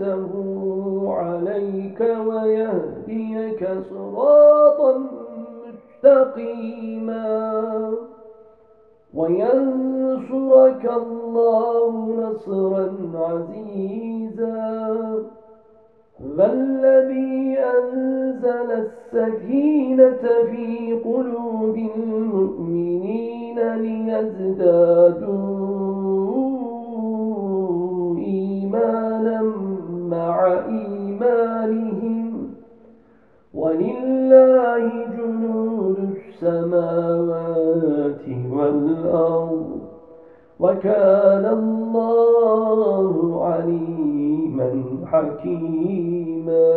نعمته عليك ويهديك صراطا مستقيما وينصرك الله نصرا عزيزا والذي أنزل السكينة في قلوب المؤمنين ليزدادوا السماوات والأرض وكان الله عليما حكيما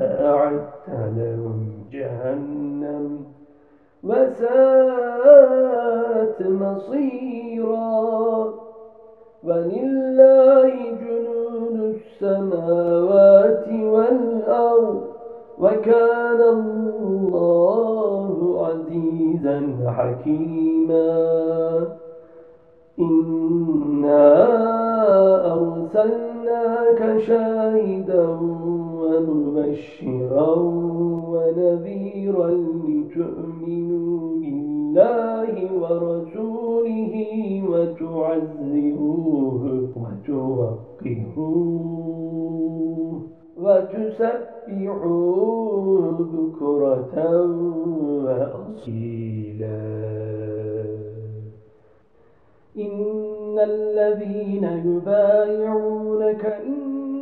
فأعد لهم جهنم وساءت مصيرا ولله جنود السماوات والأرض وكان الله عزيزا حكيما إنا أرسلناك شاهدا ومبشرا ونذيرا لتؤمنوا بالله ورسوله وتعزروه وتوقروه وتسبحوه بكرة وأصيلا. إن الذين يبايعونك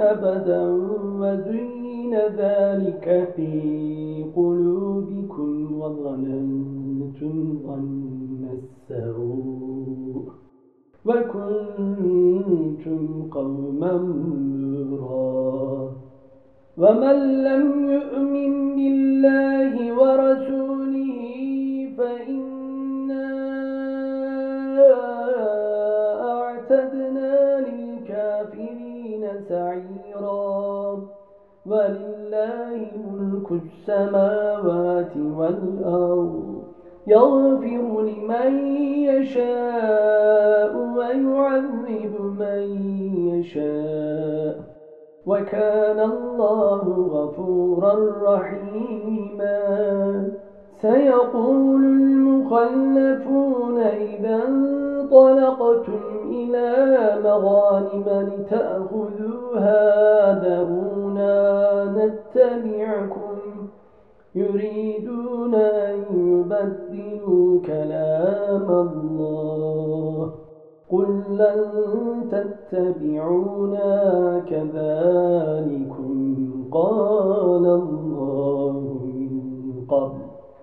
أبدا وزين ذلك في قلوبكم وظننتم ظن السوء وكنتم قوما بورا ومن لم يؤمن بالله ورسوله فإنا سعيرا. ولله ملك السماوات والأرض. يغفر لمن يشاء ويعذب من يشاء. وكان الله غفورا رحيما. سيقول المخلفون إذا انطلقتم إلى مغانم لتأخذوها درونا نتبعكم. يريدون أن يبدلوا كلام الله. قل لن تتبعونا. كذلكم قال الله من قبل.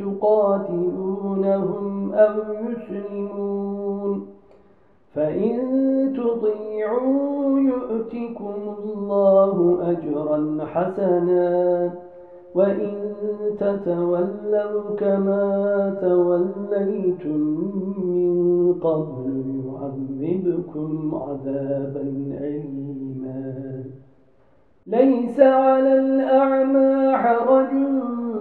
تقاتلونهم أو يسلمون فإن تطيعوا يؤتكم الله أجرا حسنا وإن تتولوا كما توليتم من قبل يعذبكم عذابا أليما. ليس على الأعمى حرج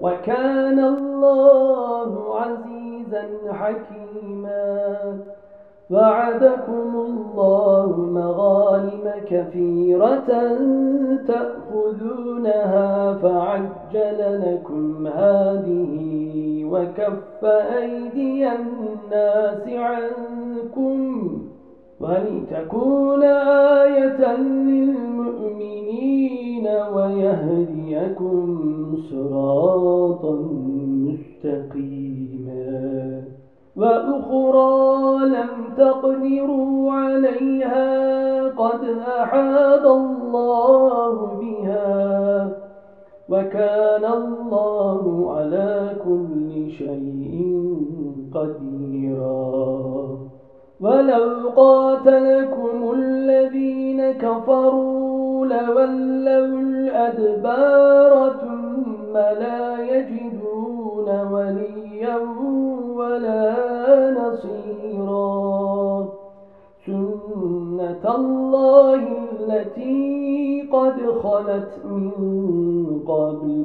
وكان الله عزيزا حكيما. وعدكم الله مغانم كثيرة تأخذونها فعجل لكم هذه وكف أيدي الناس عنكم ولتكون آية للمؤمنين. ويهديكم صراطا مستقيما وأخرى لم تقدروا عليها قد أحاد الله بها وكان الله على كل شيء قديرا ولو قاتلكم الذين كفروا لولوا الأدبار ثم لا يجدون وليا ولا نصيرا. سنة الله التي قد خلت من قبل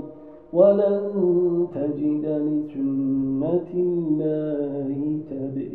ولن تجد لسنة الله تبديلا.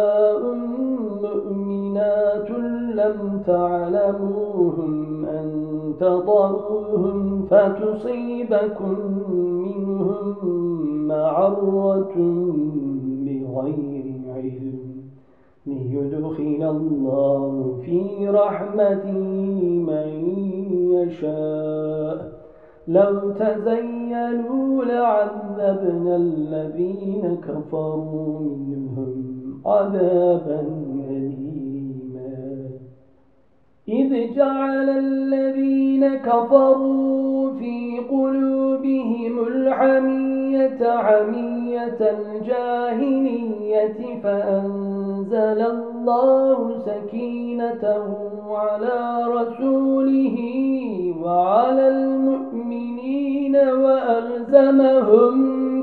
لم تعلموهم أن تضروهم فتصيبكم مرة بغير علم ليدخل الله في رحمته من يشاء. لو تزينوا لعذبنا الذين كفروا منهم عذابا إذ جعل الذين كفروا في قلوبهم الحمية عمية الجاهلية فأنزل الله سكينته على رسوله وعلى المؤمنين وألزمهم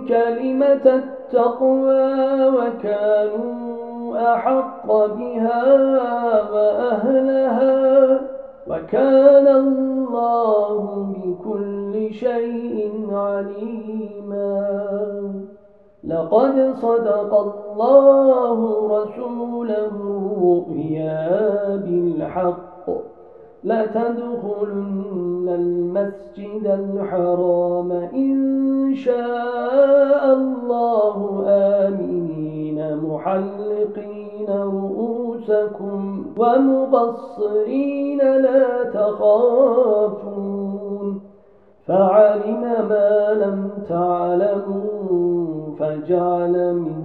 كلمة التقوى وكانوا أحق بها وأهلها وكان الله بكل شيء عليما. لقد صدق الله رسوله الرؤيا بالحق. لتدخلن المسجد الحرام إن شاء الله آمنين محلقين رؤوسكم ومقصرين لا تخافون. فعلم ما لم تعلموا فجعل من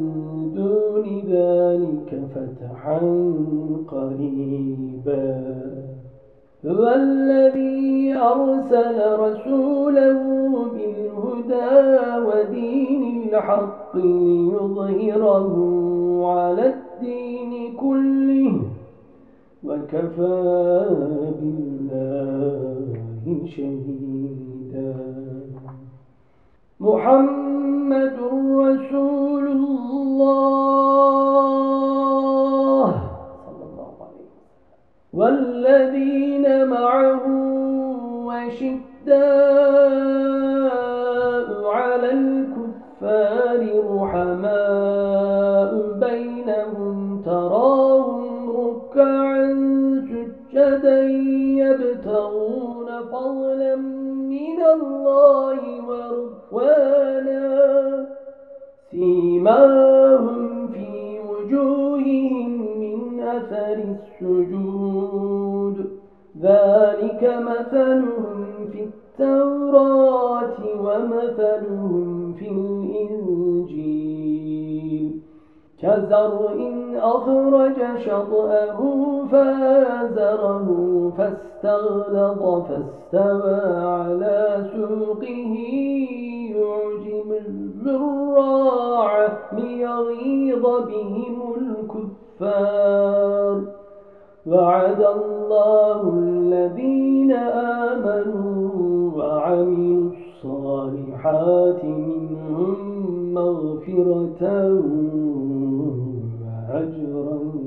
دون ذلك فتحا قريبا. هو الذي أرسل رسوله بالهدى ودين الحق ليظهره على الدين كله وكفى بالله شهيدا. محمد رسول الله. والذين معه وشداء ورضوانا سيماهم في وجوههم من أثر السجود. ذلك مثلهم في التوراة ومثلهم في الإنجيل. كزرع أخرج شطأه فآزره فاستغلظ فاستوى على سوقه الزراع ليغيظ بهم الكفار. وعد الله الذين آمنوا وعملوا الصالحات منهم مغفرة وأجرا